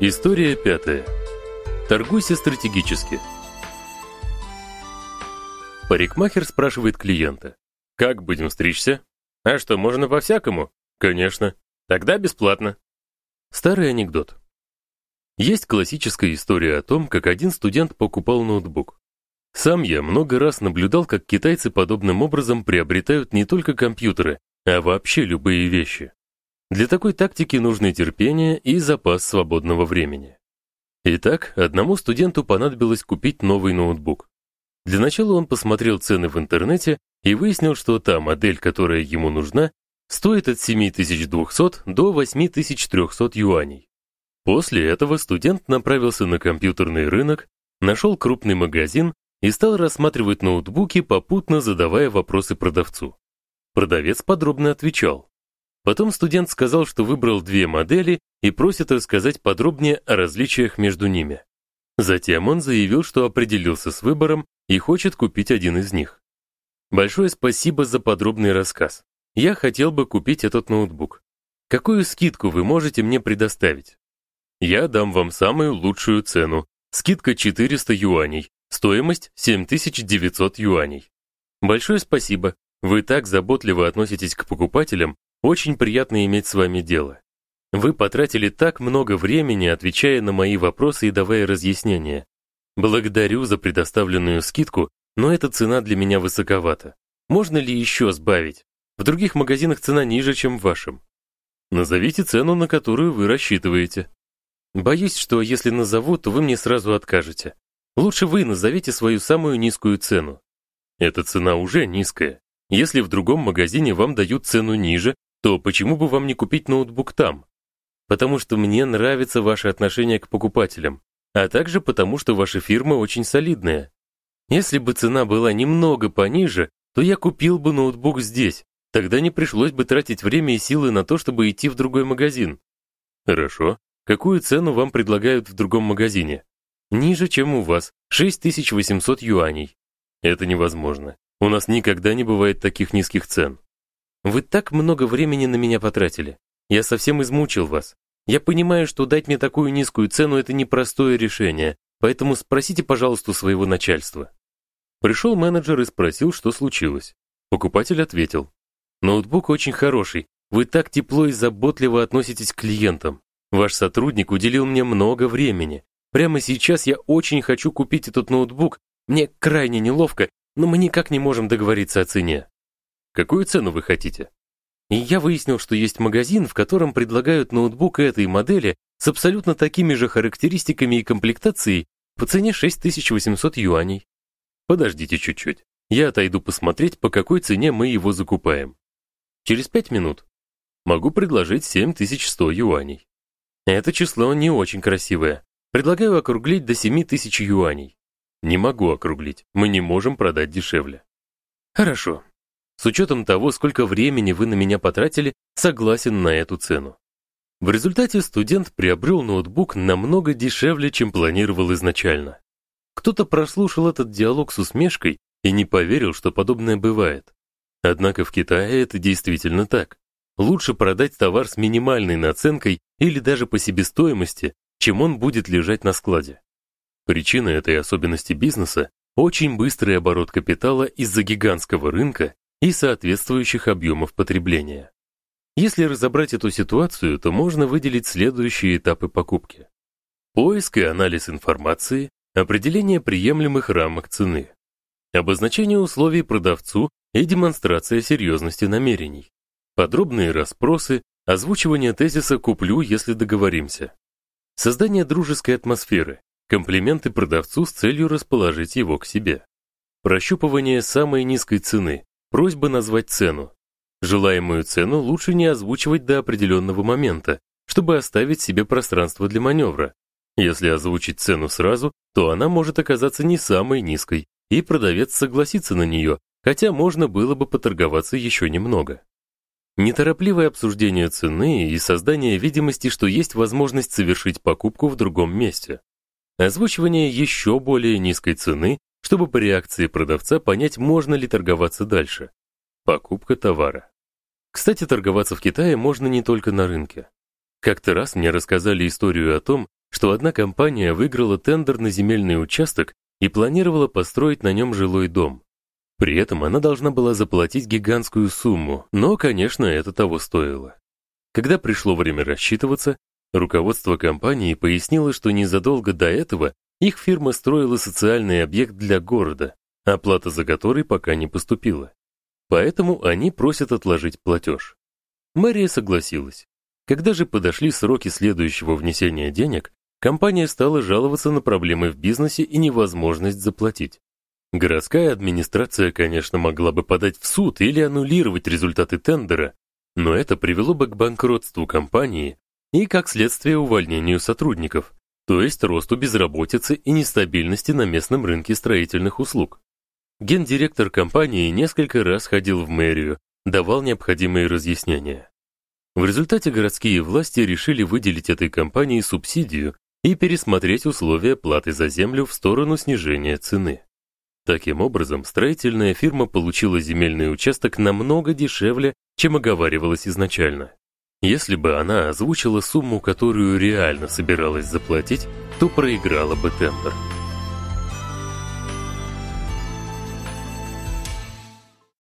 История пятая. Торгуйся стратегически. Парикмахер спрашивает клиента: "Как будем стричься?" "А что, можно по-всякому?" "Конечно. Тогда бесплатно". Старый анекдот. Есть классическая история о том, как один студент покупал ноутбук. Сам я много раз наблюдал, как китайцы подобным образом приобретают не только компьютеры, а вообще любые вещи. Для такой тактики нужны терпение и запас свободного времени. Итак, одному студенту понадобилось купить новый ноутбук. Для начала он посмотрел цены в интернете и выяснил, что та модель, которая ему нужна, стоит от 7200 до 8300 юаней. После этого студент направился на компьютерный рынок, нашел крупный магазин и стал рассматривать ноутбуки, попутно задавая вопросы продавцу. Продавец подробно отвечал. Потом студент сказал, что выбрал две модели и просит рассказать подробнее о различиях между ними. Затем он заявил, что определился с выбором и хочет купить один из них. Большое спасибо за подробный рассказ. Я хотел бы купить этот ноутбук. Какую скидку вы можете мне предоставить? Я дам вам самую лучшую цену. Скидка 400 юаней. Стоимость 7900 юаней. Большое спасибо. Вы так заботливо относитесь к покупателям, очень приятно иметь с вами дело. Вы потратили так много времени, отвечая на мои вопросы и давая разъяснения. Благодарю за предоставленную скидку, но эта цена для меня высоковата. Можно ли еще сбавить? В других магазинах цена ниже, чем в вашем. Назовите цену, на которую вы рассчитываете. Боюсь, что если назову, то вы мне сразу откажете. Лучше вы назовите свою самую низкую цену. Эта цена уже низкая. Если в другом магазине вам дают цену ниже, то почему бы вам не купить ноутбук там? Потому что мне нравится ваше отношение к покупателям, а также потому что ваша фирма очень солидная. Если бы цена была немного пониже, то я купил бы ноутбук здесь. Тогда не пришлось бы тратить время и силы на то, чтобы идти в другой магазин. Хорошо. Какую цену вам предлагают в другом магазине? Ниже, чем у вас, 6800 юаней. Это невозможно. У нас никогда не бывает таких низких цен. Вы так много времени на меня потратили. Я совсем измучил вас. Я понимаю, что дать мне такую низкую цену это непростое решение, поэтому спросите, пожалуйста, своего начальства. Пришел менеджер и спросил, что случилось. Покупатель ответил: "Ноутбук очень хороший. Вы так тепло и заботливо относитесь к клиентам. Ваш сотрудник уделил мне много времени. Прямо сейчас я очень хочу купить этот ноутбук. Мне крайне неловко, но мы никак не можем договориться о цене. Какую цену вы хотите? И я выяснил, что есть магазин, в котором предлагают ноутбук этой модели с абсолютно такими же характеристиками и комплектацией по цене 6800 юаней. Подождите чуть-чуть. Я отойду посмотреть, по какой цене мы его закупаем. Через пять минут. Могу предложить 7100 юаней. Это число не очень красивое. Предлагаю округлить до 7000 юаней. Не могу округлить. Мы не можем продать дешевле. Хорошо. С учетом того, сколько времени вы на меня потратили, согласен на эту цену. В результате студент приобрел ноутбук намного дешевле, чем планировал изначально. Кто-то прослушал этот диалог с усмешкой и не поверил, что подобное бывает. Однако в Китае это действительно так. Лучше продать товар с минимальной наценкой или даже по себестоимости, чем он будет лежать на складе. Причина этой особенности бизнеса очень быстрый оборот капитала из-за гигантского рынка и соответствующих объемов потребления. Если разобрать эту ситуацию, то можно выделить следующие этапы покупки: поиск и анализ информации, определение приемлемых рамок цены, обозначение условий продавцу и демонстрация серьезности намерений. Подробные расспросы, озвучивание тезиса «куплю, если договоримся». Создание дружеской атмосферы, комплименты продавцу с целью расположить его к себе. Прощупывание самой низкой цены, просьба назвать цену. Желаемую цену лучше не озвучивать до определенного момента, чтобы оставить себе пространство для маневра. Если озвучить цену сразу, то она может оказаться не самой низкой, и продавец согласится на нее, хотя можно было бы поторговаться еще немного. Неторопливое обсуждение цены и создание видимости, что есть возможность совершить покупку в другом месте. Озвучивание еще более низкой цены, чтобы по реакции продавца понять, можно ли торговаться дальше. Покупка товара. Кстати, торговаться в Китае можно не только на рынке. Как-то раз мне рассказали историю о том, что одна компания выиграла тендер на земельный участок и планировала построить на нем жилой дом. При этом она должна была заплатить гигантскую сумму, но, конечно, это того стоило. Когда пришло время рассчитываться, руководство компании пояснило, что незадолго до этого их фирма строила социальный объект для города, оплата за который пока не поступила. Поэтому они просят отложить платеж. Мэрия согласилась. Когда же подошли сроки следующего внесения денег, компания стала жаловаться на проблемы в бизнесе и невозможность заплатить. Городская администрация, конечно, могла бы подать в суд или аннулировать результаты тендера, но это привело бы к банкротству компании и, как следствие, увольнению сотрудников, то есть росту безработицы и нестабильности на местном рынке строительных услуг. Гендиректор компании несколько раз ходил в мэрию, давал необходимые разъяснения. В результате городские власти решили выделить этой компании субсидию и пересмотреть условия платы за землю в сторону снижения цены. Таким образом, строительная фирма получила земельный участок намного дешевле, чем оговаривалось изначально. Если бы она озвучила сумму, которую реально собиралась заплатить, то проиграла бы тендер.